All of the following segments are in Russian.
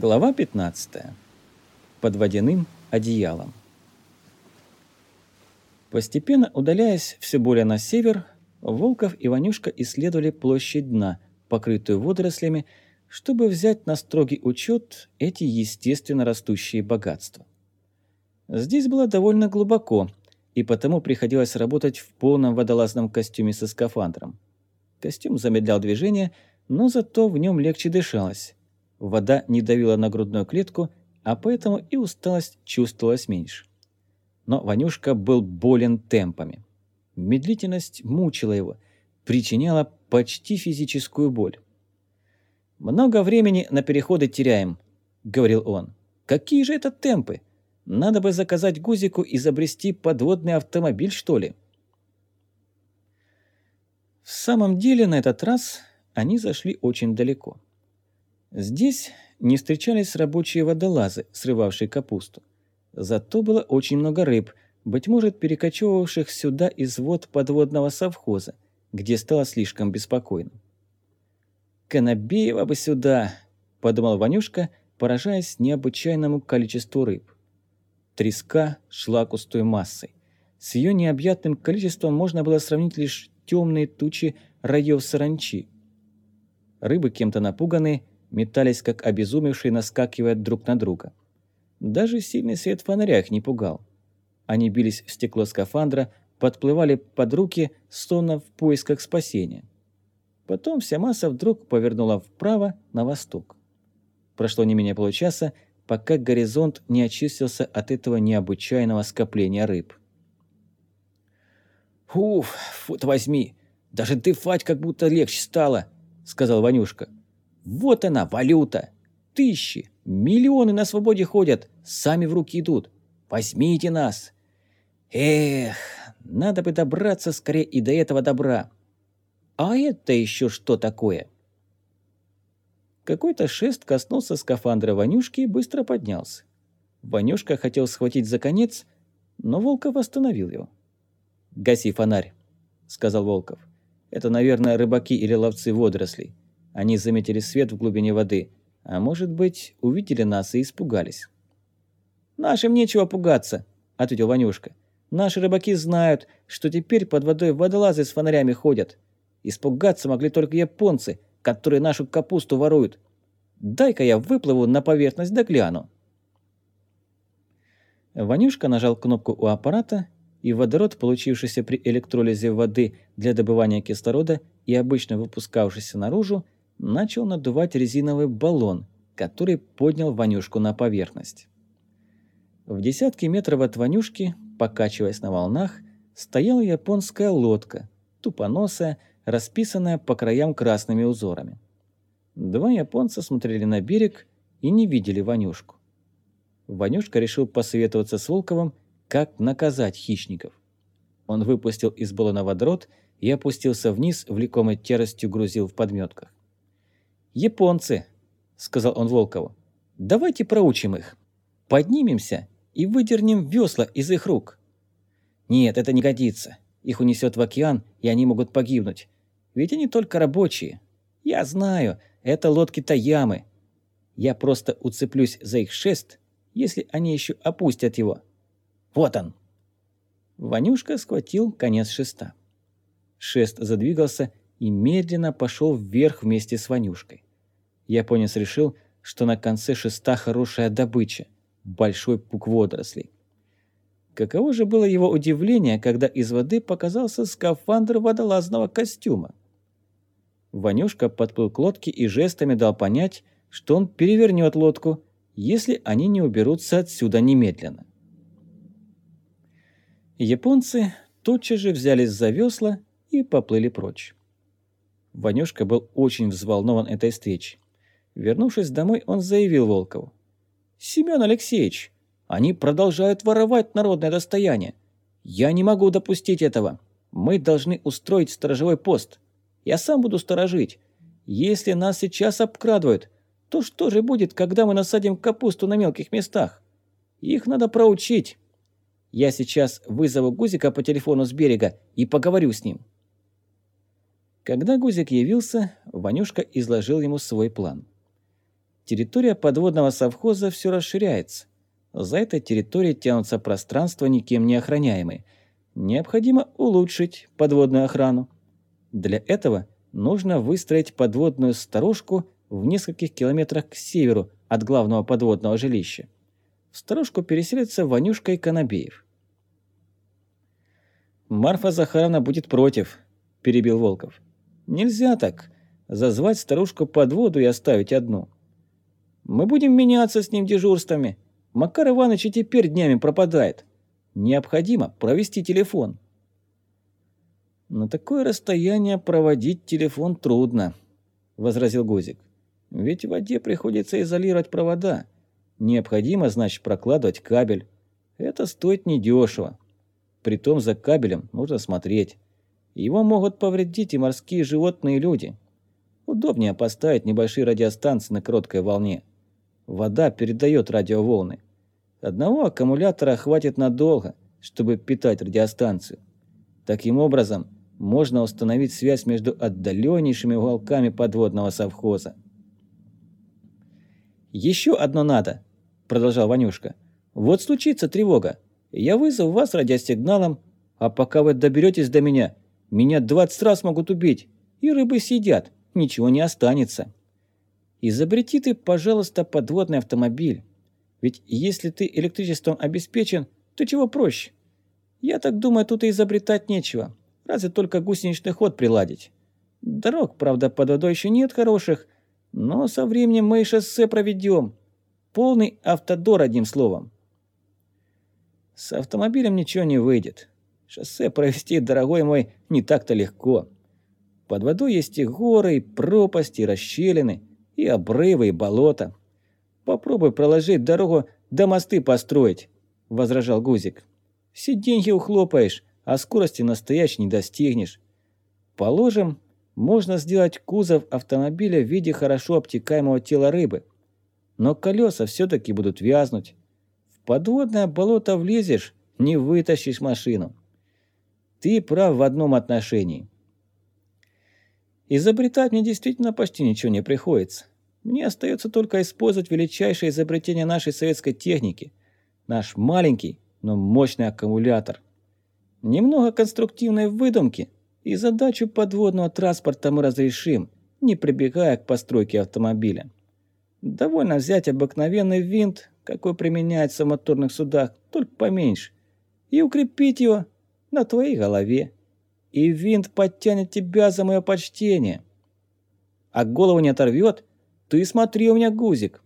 Глава 15. Под водяным одеялом. Постепенно удаляясь все более на север, Волков и Ванюшка исследовали площадь дна, покрытую водорослями, чтобы взять на строгий учет эти естественно растущие богатства. Здесь было довольно глубоко, и потому приходилось работать в полном водолазном костюме со скафандром. Костюм замедлял движение, но зато в нем легче дышалось Вода не давила на грудную клетку, а поэтому и усталость чувствовалась меньше. Но Ванюшка был болен темпами. Медлительность мучила его, причиняла почти физическую боль. «Много времени на переходы теряем», — говорил он. «Какие же это темпы? Надо бы заказать Гузику изобрести подводный автомобиль, что ли?» В самом деле на этот раз они зашли очень далеко. Здесь не встречались рабочие водолазы, срывавшие капусту. Зато было очень много рыб, быть может, перекочевывавших сюда из вод подводного совхоза, где стало слишком беспокойно. «Конобеева бы сюда!» – подумал Ванюшка, поражаясь необычайному количеству рыб. Треска шла густой массой. С ее необъятным количеством можно было сравнить лишь темные тучи раев саранчи. Рыбы, кем-то напуганные, метались как обезумевшие, наскакивая друг на друга. Даже сильный свет фонаря их не пугал. Они бились в стекло скафандра, подплывали под руки, сонно в поисках спасения. Потом вся масса вдруг повернула вправо на восток. Прошло не менее получаса, пока горизонт не очистился от этого необычайного скопления рыб. «Уф, фут возьми! Даже дыхать как будто легче стало!» — сказал Ванюшка. Вот она, валюта. Тысячи, миллионы на свободе ходят, сами в руки идут. Возьмите нас. Эх, надо бы добраться скорее и до этого добра. А это еще что такое? Какой-то шест коснулся скафандра Ванюшки и быстро поднялся. Ванюшка хотел схватить за конец, но Волков остановил его. «Гаси фонарь», — сказал Волков. «Это, наверное, рыбаки или ловцы водорослей. Они заметили свет в глубине воды, а может быть, увидели нас и испугались. «Нашим нечего пугаться», — ответил Ванюшка. «Наши рыбаки знают, что теперь под водой водолазы с фонарями ходят. Испугаться могли только японцы, которые нашу капусту воруют. Дай-ка я выплыву на поверхность да гляну». Ванюшка нажал кнопку у аппарата, и водород, получившийся при электролизе воды для добывания кислорода и обычно выпускавшийся наружу, начал надувать резиновый баллон, который поднял Ванюшку на поверхность. В десятке метров от Ванюшки, покачиваясь на волнах, стояла японская лодка, тупоносая, расписанная по краям красными узорами. Два японца смотрели на берег и не видели Ванюшку. Ванюшка решил посоветоваться с Волковым, как наказать хищников. Он выпустил из баллона водород и опустился вниз, влекомой теростью грузил в подметках. «Японцы», — сказал он Волкову, — «давайте проучим их. Поднимемся и выдернем весла из их рук». «Нет, это не годится. Их унесет в океан, и они могут погибнуть. Ведь они только рабочие. Я знаю, это лодки Таямы. Я просто уцеплюсь за их шест, если они еще опустят его. Вот он!» Ванюшка схватил конец шеста. Шест задвигался и медленно пошел вверх вместе с Ванюшкой японец решил, что на конце шеста хорошая добыча – большой пук водорослей. Каково же было его удивление, когда из воды показался скафандр водолазного костюма. Ванюшка подплыл к лодке и жестами дал понять, что он перевернет лодку, если они не уберутся отсюда немедленно. Японцы тотчас же взялись за весла и поплыли прочь. Ванюшка был очень взволнован этой встречей. Вернувшись домой, он заявил Волкову. «Семен Алексеевич, они продолжают воровать народное достояние. Я не могу допустить этого. Мы должны устроить сторожевой пост. Я сам буду сторожить. Если нас сейчас обкрадывают, то что же будет, когда мы насадим капусту на мелких местах? Их надо проучить. Я сейчас вызову Гузика по телефону с берега и поговорю с ним». Когда Гузик явился, Ванюшка изложил ему свой план. Территория подводного совхоза все расширяется. За этой территорией тянутся пространства, никем не охраняемые. Необходимо улучшить подводную охрану. Для этого нужно выстроить подводную сторожку в нескольких километрах к северу от главного подводного жилища. В сторожку переселится Ванюшка и Конобеев. «Марфа Захаровна будет против», – перебил Волков. «Нельзя так. Зазвать старушку под воду и оставить одну. Мы будем меняться с ним дежурствами. Макар Иванович и теперь днями пропадает. Необходимо провести телефон». «На такое расстояние проводить телефон трудно», – возразил Гузик. «Ведь в воде приходится изолировать провода. Необходимо, значит, прокладывать кабель. Это стоит недешево. Притом за кабелем нужно смотреть. Его могут повредить и морские животные и люди. Удобнее поставить небольшие радиостанции на короткой волне. Вода передает радиоволны. Одного аккумулятора хватит надолго, чтобы питать радиостанцию. Таким образом, можно установить связь между отдаленнейшими уголками подводного совхоза. «Еще одно надо», – продолжал Ванюшка. «Вот случится тревога. Я вызову вас радиосигналом, а пока вы доберетесь до меня, меня 20 раз могут убить, и рыбы съедят, ничего не останется. Изобрети ты, пожалуйста, подводный автомобиль. Ведь если ты электричеством обеспечен, то чего проще? Я так думаю, тут и изобретать нечего, разве только гусеничный ход приладить. Дорог, правда, под водой еще нет хороших, но со временем мы и шоссе проведем. Полный автодор, одним словом. С автомобилем ничего не выйдет. Шоссе провести, дорогой мой, не так-то легко. Под водой есть и горы, и пропасти, и расщелины, и обрывы, и болота. Попробуй проложить дорогу, да мосты построить, — возражал Гузик. Все деньги ухлопаешь, а скорости настоящей не достигнешь. Положим, можно сделать кузов автомобиля в виде хорошо обтекаемого тела рыбы. Но колеса все-таки будут вязнуть подводное болото влезешь, не вытащишь машину. Ты прав в одном отношении. Изобретать мне действительно почти ничего не приходится. Мне остается только использовать величайшее изобретение нашей советской техники. Наш маленький, но мощный аккумулятор. Немного конструктивной выдумки, и задачу подводного транспорта мы разрешим, не прибегая к постройке автомобиля. Довольно взять обыкновенный винт, какой применяется в моторных судах, только поменьше, и укрепить его на твоей голове. И винт подтянет тебя за мое почтение. А голову не оторвет? Ты смотри у меня гузик.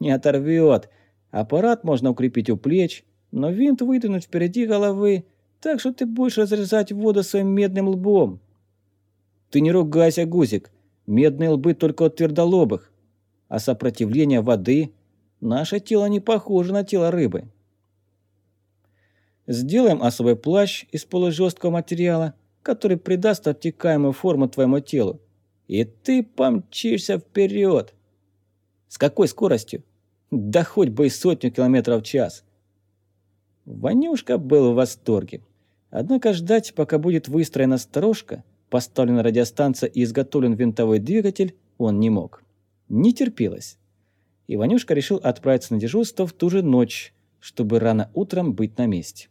Не оторвет. Аппарат можно укрепить у плеч, но винт вытянуть впереди головы, так что ты будешь разрезать воду своим медным лбом. Ты не ругайся, гузик. Медные лбы только от твердолобых. А сопротивление воды Наше тело не похоже на тело рыбы. Сделаем особый плащ из полужесткого материала, который придаст обтекаемую форму твоему телу. И ты помчишься вперед. С какой скоростью? Да хоть бы и сотню километров в час. Ванюшка был в восторге. Однако ждать, пока будет выстроена сторожка, поставлена радиостанция и изготовлен винтовой двигатель, он не мог. Не терпелось. Иванюшка решил отправиться на дежурство в ту же ночь, чтобы рано утром быть на месте.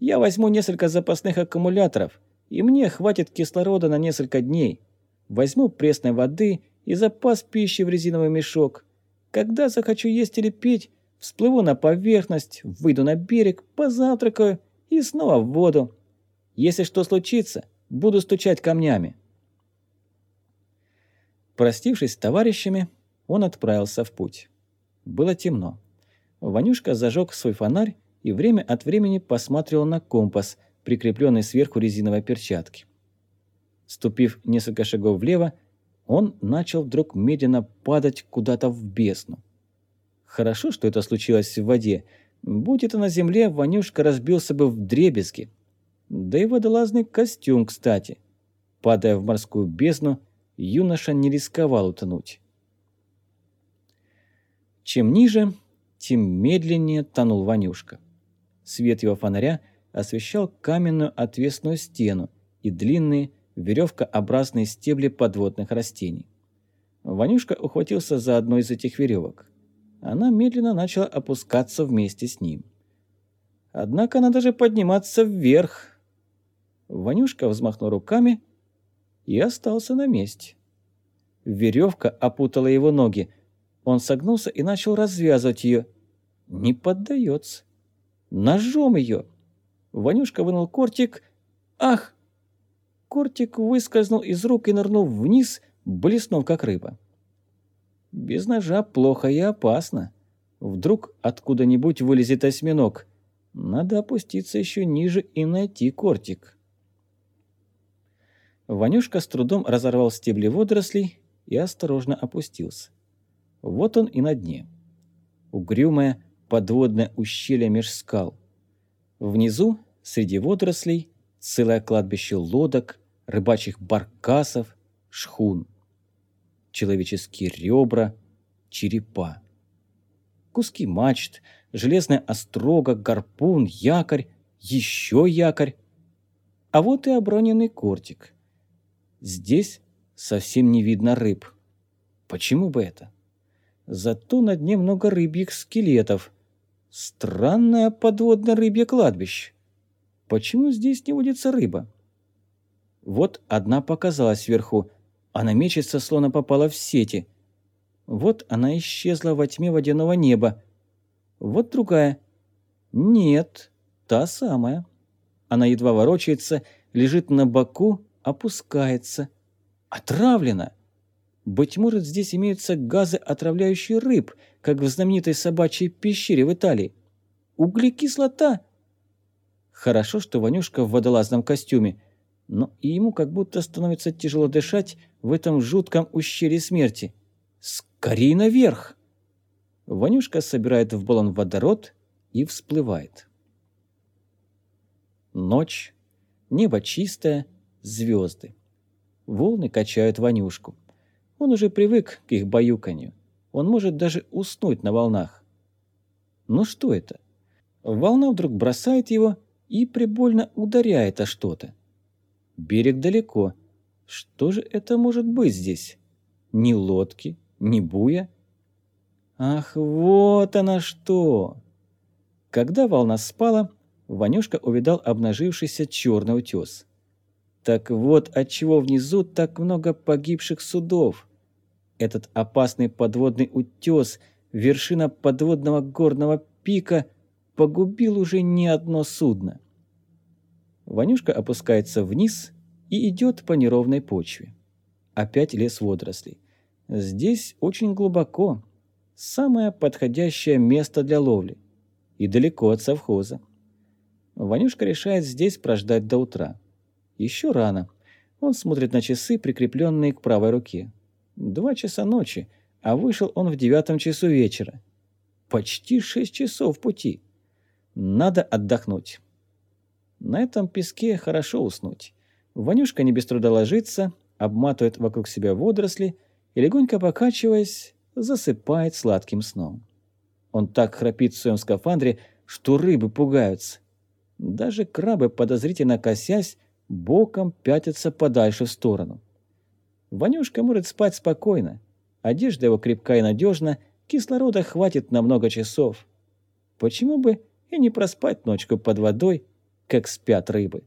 «Я возьму несколько запасных аккумуляторов, и мне хватит кислорода на несколько дней. Возьму пресной воды и запас пищи в резиновый мешок. Когда захочу есть или пить, всплыву на поверхность, выйду на берег, позавтракаю и снова в воду. Если что случится, буду стучать камнями». Простившись с товарищами, он отправился в путь. Было темно. Ванюшка зажег свой фонарь и время от времени посматривал на компас, прикрепленный сверху резиновой перчатки. Ступив несколько шагов влево, он начал вдруг медленно падать куда-то в бездну. Хорошо, что это случилось в воде. Будь это на земле, Ванюшка разбился бы в дребезги. Да и водолазный костюм, кстати. Падая в морскую бездну, юноша не рисковал утонуть. Чем ниже, тем медленнее тонул Ванюшка. Свет его фонаря освещал каменную отвесную стену и длинные веревкообразные стебли подводных растений. Ванюшка ухватился за одну из этих веревок. Она медленно начала опускаться вместе с ним. Однако надо же подниматься вверх. Ванюшка взмахнул руками и остался на месте. Веревка опутала его ноги. Он согнулся и начал развязывать ее. Не поддается. Ножом ее. Ванюшка вынул кортик. Ах! Кортик выскользнул из рук и нырнул вниз, блеснув как рыба. Без ножа плохо и опасно. Вдруг откуда-нибудь вылезет осьминог. Надо опуститься еще ниже и найти кортик. Ванюшка с трудом разорвал стебли водорослей и осторожно опустился. Вот он и на дне. Угрюмое подводное ущелье меж скал. Внизу, среди водорослей, целое кладбище лодок, рыбачьих баркасов, шхун. Человеческие ребра, черепа. Куски мачт, железная острога, гарпун, якорь, еще якорь. А вот и оброненный кортик. Здесь совсем не видно рыб. Почему бы это? Зато на дне много рыбьих скелетов. Странное подводное рыбье кладбище. Почему здесь не водится рыба? Вот одна показалась сверху. Она мечется, словно попала в сети. Вот она исчезла во тьме водяного неба. Вот другая. Нет, та самая. Она едва ворочается, лежит на боку, опускается. Отравлена. Быть может, здесь имеются газы, отравляющие рыб, как в знаменитой собачьей пещере в Италии. Углекислота. Хорошо, что Ванюшка в водолазном костюме, но и ему как будто становится тяжело дышать в этом жутком ущелье смерти. Скорей наверх! Ванюшка собирает в баллон водород и всплывает. Ночь, небо чистое, звезды. Волны качают Ванюшку. Он уже привык к их баюканью. Он может даже уснуть на волнах. Но что это? Волна вдруг бросает его и прибольно ударяет о что-то. Берег далеко. Что же это может быть здесь? Ни лодки, ни буя? Ах, вот она что! Когда волна спала, Ванюшка увидал обнажившийся черный утес. Так вот, отчего внизу так много погибших судов. Этот опасный подводный утес, вершина подводного горного пика, погубил уже не одно судно. Ванюшка опускается вниз и идет по неровной почве. Опять лес водорослей. Здесь очень глубоко. Самое подходящее место для ловли. И далеко от совхоза. Ванюшка решает здесь прождать до утра. Еще рано. Он смотрит на часы, прикрепленные к правой руке. Два часа ночи, а вышел он в девятом часу вечера. Почти шесть часов пути. Надо отдохнуть. На этом песке хорошо уснуть. Ванюшка не без труда ложится, обматывает вокруг себя водоросли и, легонько покачиваясь, засыпает сладким сном. Он так храпит в своем скафандре, что рыбы пугаются. Даже крабы, подозрительно косясь, боком пятятся подальше в сторону. Ванюшка может спать спокойно. Одежда его крепка и надежна, кислорода хватит на много часов. Почему бы и не проспать ночку под водой, как спят рыбы?